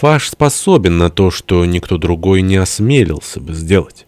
Фаш способен на то, что никто другой не осмелился бы сделать.